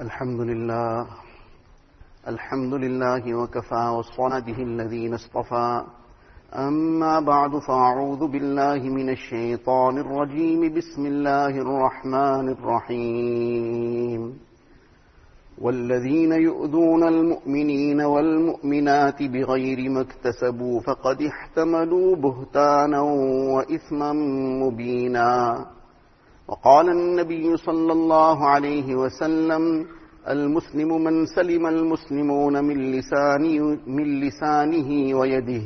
الحمد لله. الحمد لله وكفى والصلاة به الذين اصطفى. أما بعد فأعوذ بالله من الشيطان الرجيم. بسم الله الرحمن الرحيم. والذين يؤذون المؤمنين والمؤمنات بغير ما اكتسبوا فقد احتملوا بهتانا وإثما مبينا. وقال النبي صلى الله عليه وسلم المسلم من سلم المسلمون من لسانه, من لسانه ويده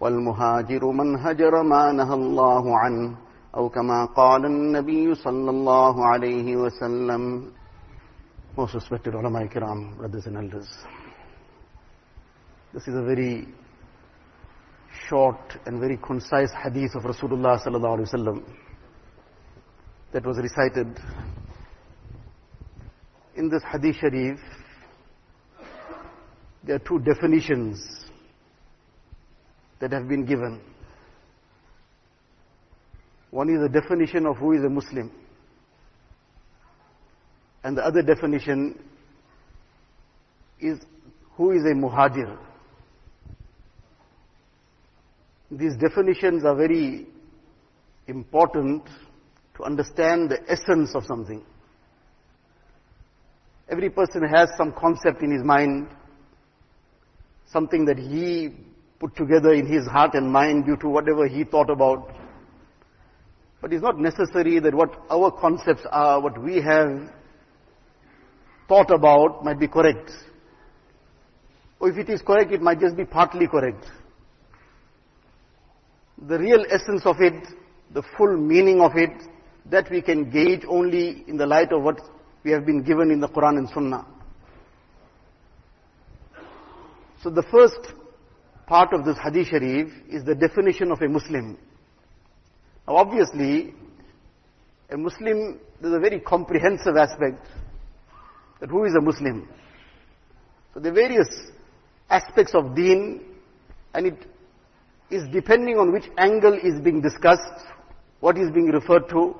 والمهاجر من هجر ما نهى الله عنه. أو كما قال النبي صلى الله عليه وسلم. Most respected ulama kiram, brothers and elders. This is a very short and very concise hadith of Rasulullah sallallahu alaihi wasallam that was recited in this hadith sharif. There are two definitions that have been given. One is the definition of who is a Muslim. And the other definition is who is a muhajir. These definitions are very important to understand the essence of something. Every person has some concept in his mind, something that he put together in his heart and mind due to whatever he thought about. But it's not necessary that what our concepts are, what we have thought about might be correct. Or if it is correct, it might just be partly correct. The real essence of it, the full meaning of it, that we can gauge only in the light of what we have been given in the Quran and Sunnah. So the first part of this Hadith Sharif is the definition of a Muslim. Now obviously, a Muslim, there's a very comprehensive aspect that who is a Muslim. So the various aspects of deen and it is depending on which angle is being discussed, what is being referred to,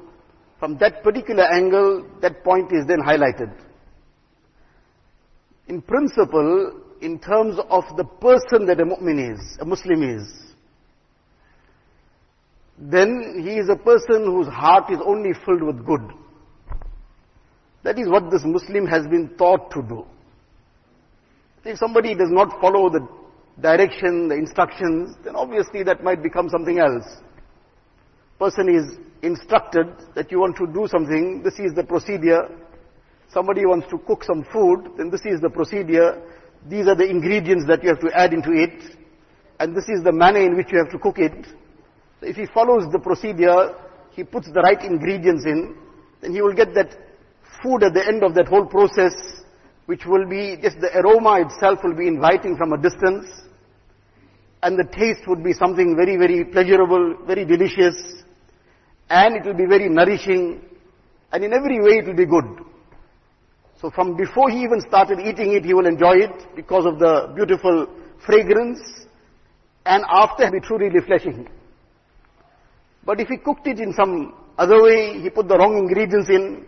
from that particular angle, that point is then highlighted. In principle, in terms of the person that a mu'min is, a Muslim is, then he is a person whose heart is only filled with good. That is what this Muslim has been taught to do. If somebody does not follow the direction, the instructions, then obviously that might become something else. Person is instructed that you want to do something, this is the procedure. Somebody wants to cook some food, then this is the procedure. These are the ingredients that you have to add into it. And this is the manner in which you have to cook it. So if he follows the procedure, he puts the right ingredients in, then he will get that food at the end of that whole process, which will be, just the aroma itself will be inviting from a distance. And the taste would be something very, very pleasurable, very delicious. And it will be very nourishing. And in every way it will be good. So from before he even started eating it, he will enjoy it because of the beautiful fragrance. And after, will be truly refreshing. But if he cooked it in some other way, he put the wrong ingredients in,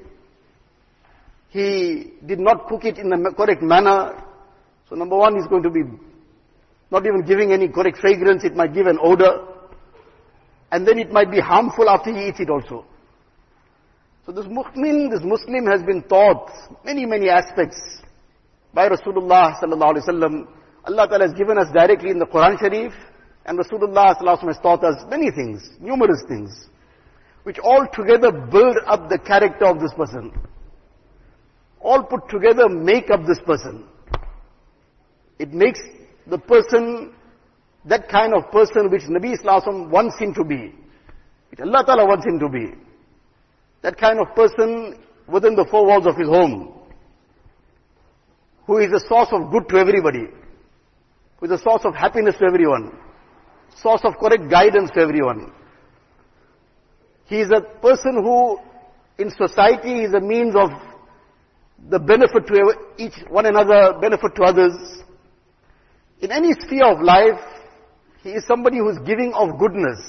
he did not cook it in the correct manner. So number one is going to be not even giving any correct fragrance, it might give an odor. And then it might be harmful after he eats it also. So this mu'min, this Muslim has been taught many, many aspects by Rasulullah sallallahu. Allah Ta'ala has given us directly in the Quran Sharif, and Rasulullah sallallahu has taught us many things, numerous things, which all together build up the character of this person all put together make up this person. It makes the person that kind of person which Nabi Islam wants him to be, which Allah Ta'ala wants him to be. That kind of person within the four walls of his home, who is a source of good to everybody, who is a source of happiness to everyone, source of correct guidance to everyone. He is a person who in society is a means of the benefit to each one another, benefit to others. In any sphere of life, he is somebody who is giving of goodness.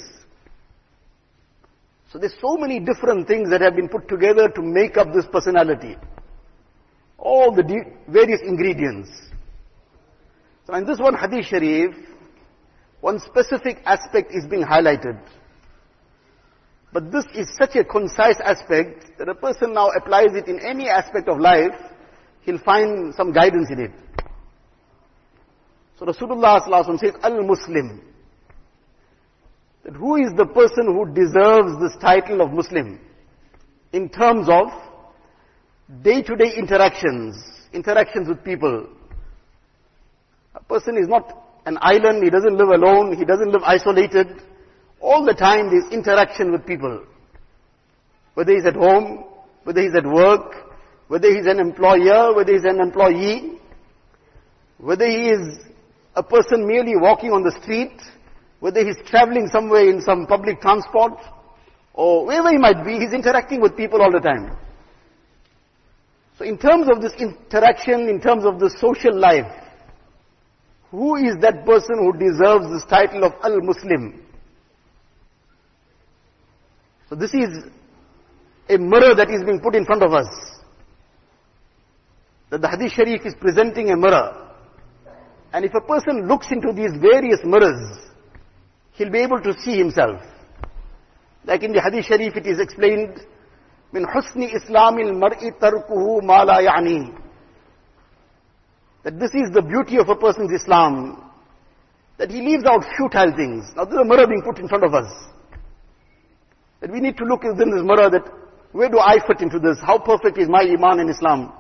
So there's so many different things that have been put together to make up this personality. All the various ingredients. So in this one hadith sharif, one specific aspect is being highlighted. But this is such a concise aspect that a person now applies it in any aspect of life, he'll find some guidance in it. So Rasulullah says, Al-Muslim. That who is the person who deserves this title of Muslim? In terms of day-to-day interactions, interactions with people. A person is not an island, he doesn't live alone, he doesn't live isolated. All the time there's interaction with people. Whether he's at home, whether he's at work, whether he's an employer, whether he's an employee, whether he is a person merely walking on the street, whether he's traveling somewhere in some public transport, or wherever he might be, he's interacting with people all the time. So in terms of this interaction, in terms of the social life, who is that person who deserves this title of Al-Muslim? So this is a mirror that is being put in front of us. That the Hadith Sharif is presenting a mirror. And if a person looks into these various mirrors, he'll be able to see himself. Like in the Hadith Sharif it is explained, من حسن إسلام المرء تركه ما لا يعني that this is the beauty of a person's Islam, that he leaves out futile things. Now there's a mirror being put in front of us. That we need to look within this mirror that where do I fit into this? How perfect is my Iman in Islam?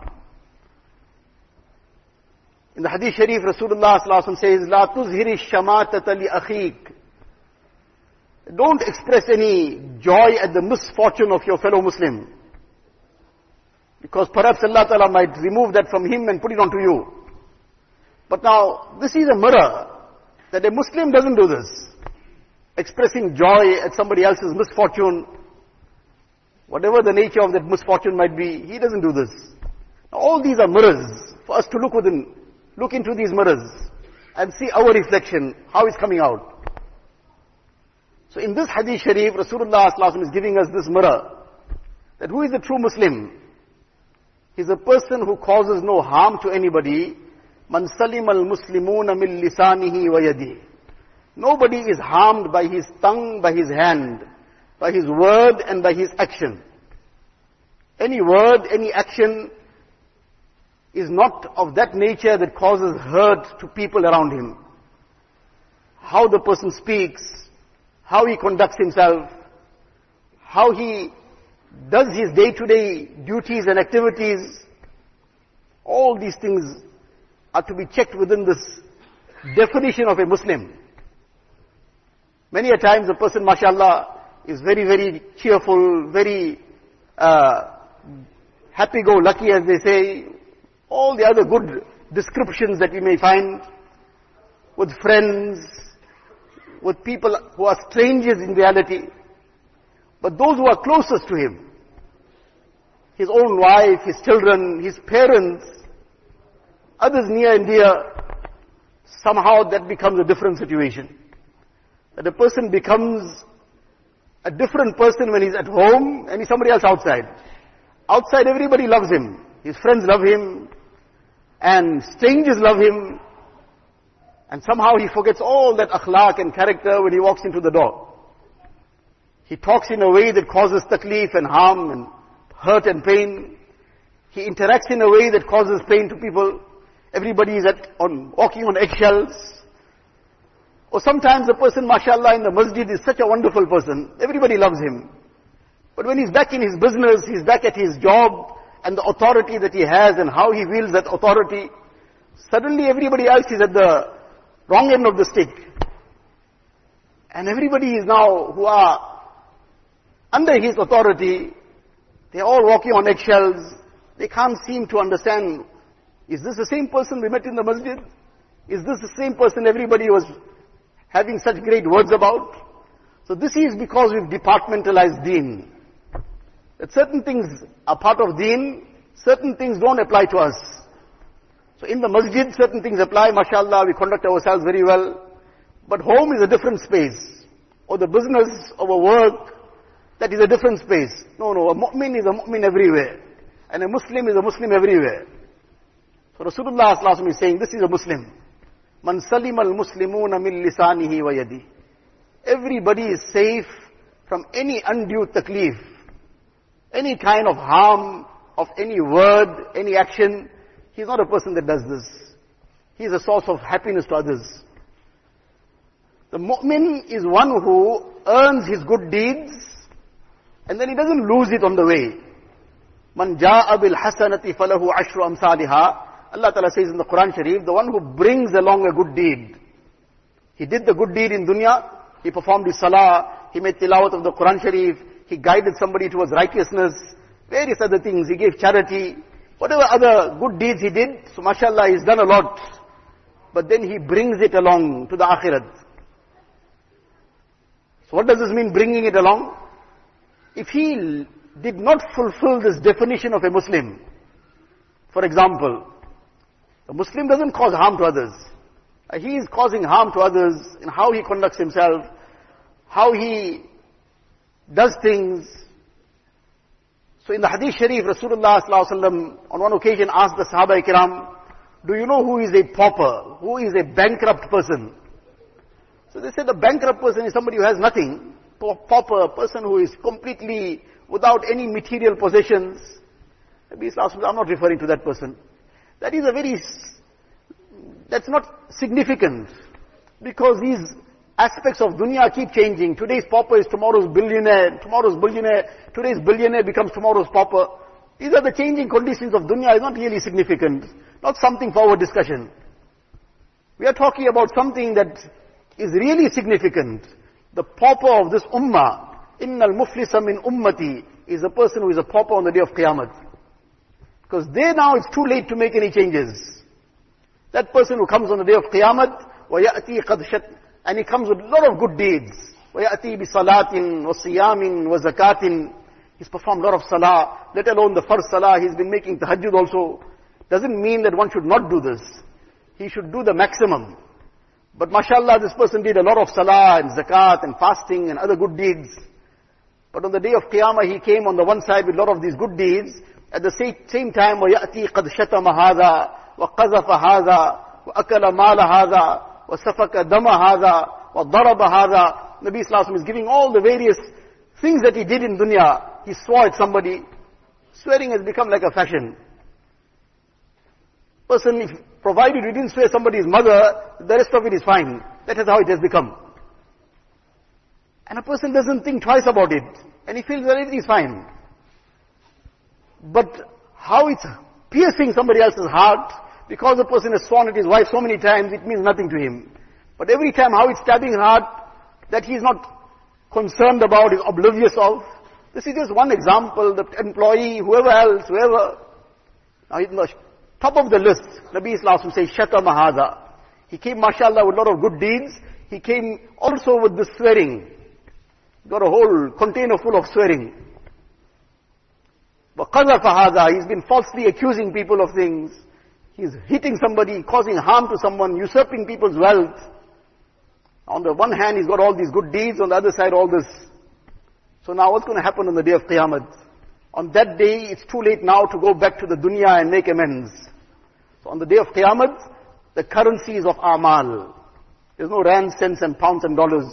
In the Hadith Sharif, Rasulullah says, La tuzhiri shamatat li akhiq. Don't express any joy at the misfortune of your fellow Muslim. Because perhaps Allah Ta'ala might remove that from him and put it onto you. But now, this is a mirror that a Muslim doesn't do this. Expressing joy at somebody else's misfortune, whatever the nature of that misfortune might be, he doesn't do this. Now, all these are mirrors for us to look within look into these mirrors and see our reflection, how it's coming out. So in this hadith sharif, Rasulullah is giving us this mirror. That who is a true Muslim? He's a person who causes no harm to anybody. Man salim al muslimuna min lisanihi wa yadi. Nobody is harmed by his tongue, by his hand, by his word and by his action. Any word, any action is not of that nature that causes hurt to people around him. How the person speaks, how he conducts himself, how he does his day-to-day duties and activities, all these things are to be checked within this definition of a Muslim. Many a times a person, mashallah, is very, very cheerful, very uh, happy-go-lucky as they say, all the other good descriptions that we may find with friends, with people who are strangers in reality, but those who are closest to him, his own wife, his children, his parents, others near and dear, somehow that becomes a different situation. That a person becomes a different person when he's at home and he's somebody else outside. Outside everybody loves him. His friends love him. And strangers love him. And somehow he forgets all that akhlaq and character when he walks into the door. He talks in a way that causes taklif and harm and hurt and pain. He interacts in a way that causes pain to people. Everybody is at, on, walking on eggshells. Or sometimes a person, mashallah, in the masjid is such a wonderful person. Everybody loves him. But when he's back in his business, he's back at his job, and the authority that he has and how he wields that authority, suddenly everybody else is at the wrong end of the stick. And everybody is now, who are under his authority, they're all walking on eggshells. They can't seem to understand, is this the same person we met in the masjid? Is this the same person everybody was having such great words about? So this is because we've departmentalized deen. That certain things are part of deen, certain things don't apply to us. So in the masjid, certain things apply, mashallah, we conduct ourselves very well. But home is a different space. Or the business or a work, that is a different space. No, no, a mu'min is a mu'min everywhere. And a Muslim is a Muslim everywhere. So Rasulullah is saying, this is a Muslim. Man salim al muslimuna min lisanihi wa yadi. Everybody is safe from any undue taklif, any kind of harm of any word, any action. He's not a person that does this. He's a source of happiness to others. The mu'min is one who earns his good deeds and then he doesn't lose it on the way. Man ja'a bil hasanati falahu ashru amsaliha. Allah Ta'ala says in the Quran Sharif, the one who brings along a good deed. He did the good deed in dunya, he performed his salah, he made tilawat of the Quran Sharif, he guided somebody towards righteousness, various other things, he gave charity, whatever other good deeds he did, so mashallah he's done a lot. But then he brings it along to the akhirat. So what does this mean, bringing it along? If he did not fulfill this definition of a Muslim, for example, a Muslim doesn't cause harm to others. He is causing harm to others in how he conducts himself, how he does things. So in the Hadith Sharif, Rasulullah on one occasion asked the Sahaba Ikram, do you know who is a pauper? Who is a bankrupt person? So they said a bankrupt person is somebody who has nothing. Pauper, a person who is completely without any material possessions. Nabi I'm not referring to that person. That is a very, that's not significant. Because these aspects of dunya keep changing. Today's pauper is tomorrow's billionaire, tomorrow's billionaire, today's billionaire becomes tomorrow's pauper. These are the changing conditions of dunya, it's not really significant. Not something for our discussion. We are talking about something that is really significant. The pauper of this ummah, innal muflisa min ummati, is a person who is a pauper on the day of Qiyamah. Because there now it's too late to make any changes. That person who comes on the day of Qiyamah, وَيَأْتِي قَدْ شَتْ And he comes with a lot of good deeds. وَيَأْتِي بِصَلَاةٍ وَصِيَامٍ وَزَكَاةٍ He's performed a lot of salah, let alone the first salah, he's been making tahajjud also. Doesn't mean that one should not do this. He should do the maximum. But mashallah, this person did a lot of salah and zakat and fasting and other good deeds. But on the day of Qiyamah, he came on the one side with a lot of these good deeds. At the same time, وَيَأْتِي قَدْ شَتَمَ هَذَا وَقَذَفَ هَذَا وَأَكَلَ مَالَ هَذَا وَسَفَكَ دَمَ هَذَا وَضَرَبَ هَذَا Nabi Sallallahu is giving all the various things that he did in dunya. He swore at somebody. Swearing has become like a fashion. Person, if provided you didn't swear somebody's mother, the rest of it is fine. That is how it has become. And a person doesn't think twice about it. And he feels that everything is fine. But how it's piercing somebody else's heart, because the person has sworn at his wife so many times, it means nothing to him. But every time how it's stabbing his heart, that he is not concerned about, is oblivious of. This is just one example, the employee, whoever else, whoever. Now, in the top of the list, Nabi Islam says, Shata Mahada. He came, mashallah, with a lot of good deeds. He came also with the swearing. Got a whole container full of swearing. وَقَذَفَ هَذَا He's been falsely accusing people of things. He's hitting somebody, causing harm to someone, usurping people's wealth. On the one hand, he's got all these good deeds, on the other side, all this. So now what's going to happen on the day of Qiyamah? On that day, it's too late now to go back to the dunya and make amends. So on the day of Qiyamah, the currency is of Amal. There's no rand, cents and pounds and dollars.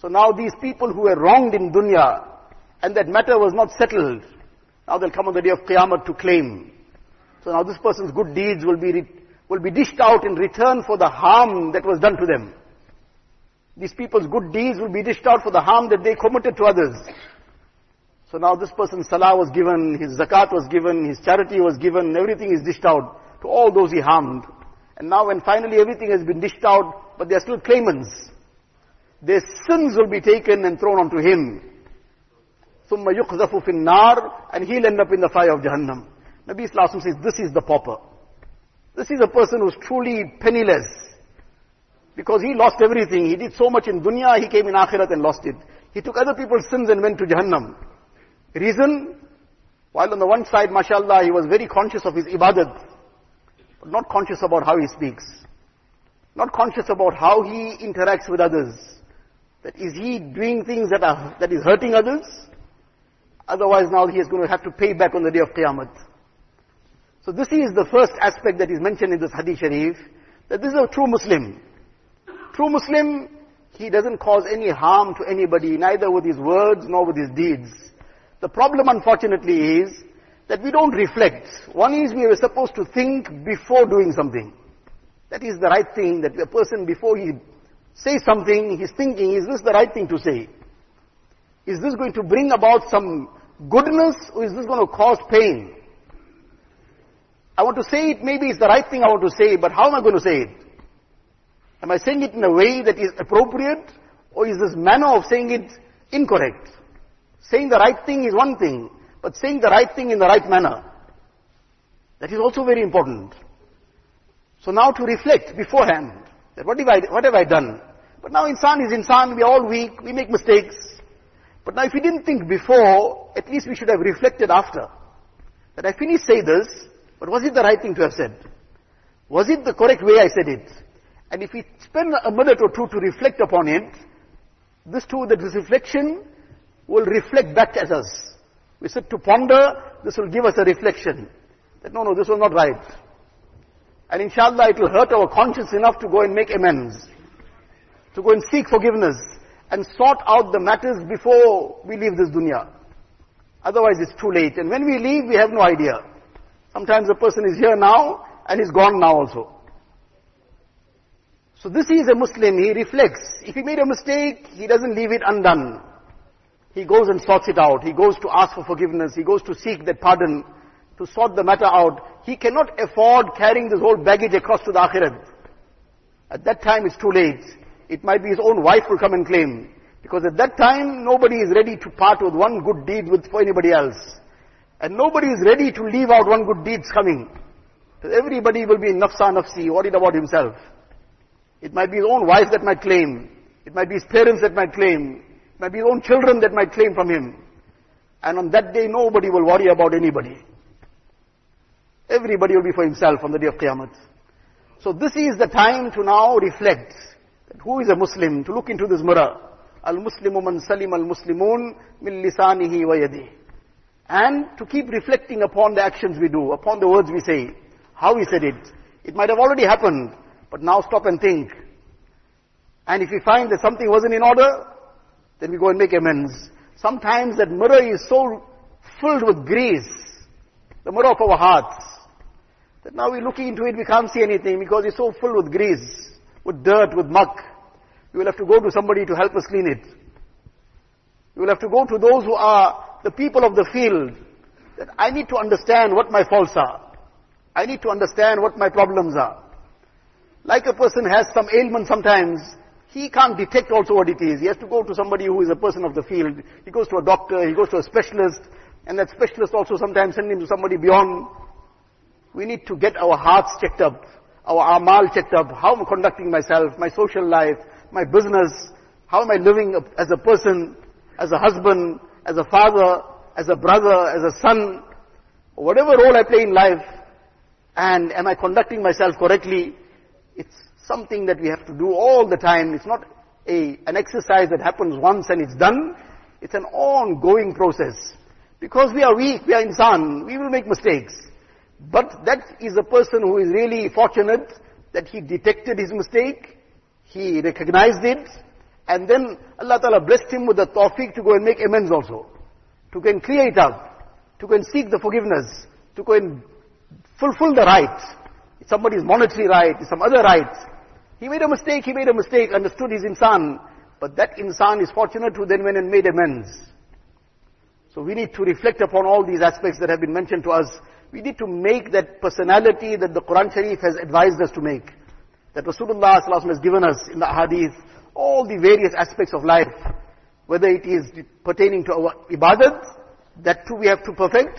So now these people who were wronged in dunya, and that matter was not settled, now they'll come on the day of Qiyamah to claim. So now this person's good deeds will be, will be dished out in return for the harm that was done to them. These people's good deeds will be dished out for the harm that they committed to others. So now this person's salah was given, his zakat was given, his charity was given, everything is dished out to all those he harmed. And now when finally everything has been dished out, but they are still claimants. Their sins will be taken and thrown onto him. ثُمَّ يُقْذَفُ فِي النَّارِ And he'll end up in the fire of Jahannam. Nabi Islam says, this is the pauper. This is a person who's truly penniless. Because he lost everything. He did so much in dunya, he came in akhirat and lost it. He took other people's sins and went to Jahannam. Reason? While on the one side, mashallah, he was very conscious of his ibadat, but not conscious about how he speaks. Not conscious about how he interacts with others. That is he doing things that are, that is hurting others? Otherwise now he is going to have to pay back on the day of Qiyamah. So this is the first aspect that is mentioned in this hadith sharif, that this is a true Muslim. True Muslim, he doesn't cause any harm to anybody, neither with his words nor with his deeds. The problem unfortunately is that we don't reflect. One is we are supposed to think before doing something. That is the right thing that a person before he says something, he's thinking, is this the right thing to say? Is this going to bring about some goodness or is this going to cause pain? I want to say it, maybe it's the right thing I want to say, but how am I going to say it? Am I saying it in a way that is appropriate or is this manner of saying it incorrect? Saying the right thing is one thing, but saying the right thing in the right manner, that is also very important. So now to reflect beforehand, that what have I, what have I done? But now insan is insan, we are all weak, we make mistakes. But now if we didn't think before, at least we should have reflected after. That I finished say this, but was it the right thing to have said? Was it the correct way I said it? And if we spend a minute or two to reflect upon it, this too, that this reflection will reflect back at us. We sit to ponder, this will give us a reflection. That no, no, this was not right. And inshallah it will hurt our conscience enough to go and make amends. To go and seek forgiveness. And sort out the matters before we leave this dunya. Otherwise it's too late. And when we leave, we have no idea. Sometimes a person is here now, and he's gone now also. So this is a Muslim, he reflects. If he made a mistake, he doesn't leave it undone. He goes and sorts it out. He goes to ask for forgiveness. He goes to seek that pardon, to sort the matter out. He cannot afford carrying this whole baggage across to the akhirat. At that time it's too late. It might be his own wife will come and claim. Because at that time, nobody is ready to part with one good deed with for anybody else. And nobody is ready to leave out one good deeds coming. Everybody will be nafsa nafsi, worried about himself. It might be his own wife that might claim. It might be his parents that might claim. It might be his own children that might claim from him. And on that day, nobody will worry about anybody. Everybody will be for himself on the day of Qiyamah. So this is the time to now reflect. Who is a Muslim? To look into this mirror. Al-Muslimu man salim al-Muslimun min lisanihi wa yadihi. And to keep reflecting upon the actions we do, upon the words we say, how we said it. It might have already happened, but now stop and think. And if we find that something wasn't in order, then we go and make amends. Sometimes that mirror is so filled with grease, the mirror of our hearts, that now we're looking into it, we can't see anything because it's so filled with grease, with dirt, with muck. We will have to go to somebody to help us clean it. We will have to go to those who are the people of the field. That I need to understand what my faults are. I need to understand what my problems are. Like a person has some ailment sometimes, he can't detect also what it is. He has to go to somebody who is a person of the field. He goes to a doctor, he goes to a specialist, and that specialist also sometimes sends him to somebody beyond. We need to get our hearts checked up, our amal checked up, how am I conducting myself, my social life, my business, how am I living as a person, as a husband, as a father, as a brother, as a son, whatever role I play in life, and am I conducting myself correctly? It's something that we have to do all the time. It's not a, an exercise that happens once and it's done. It's an ongoing process. Because we are weak, we are insan, we will make mistakes. But that is a person who is really fortunate that he detected his mistake, he recognized it, and then Allah Ta'ala blessed him with the tawfiq to go and make amends also. To go and clear it up. To go and seek the forgiveness. To go and fulfill the right. Somebody's monetary right, some other right. He made a mistake, he made a mistake, understood his insan. But that insan is fortunate who then went and made amends. So we need to reflect upon all these aspects that have been mentioned to us. We need to make that personality that the Quran Sharif has advised us to make. That Rasulullah has given us in the hadith, all the various aspects of life. Whether it is pertaining to our ibadat, that too we have to perfect.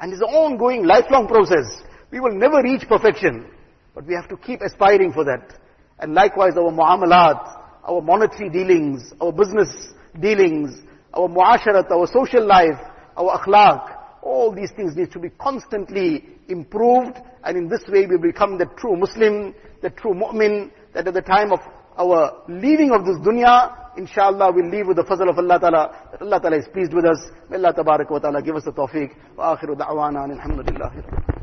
And it's an ongoing, lifelong process. We will never reach perfection. But we have to keep aspiring for that. And likewise our muamalat, our monetary dealings, our business dealings, our muasharat, our social life, our akhlaq, all these things need to be constantly improved and in this way we become the true Muslim, the true mu'min, that at the time of our leaving of this dunya, inshallah we'll leave with the fazl of Allah Ta'ala, Allah Ta'ala is pleased with us. May Allah Ta'ala give us the tawfiq. Wa akhiru da'wana alhamdulillah.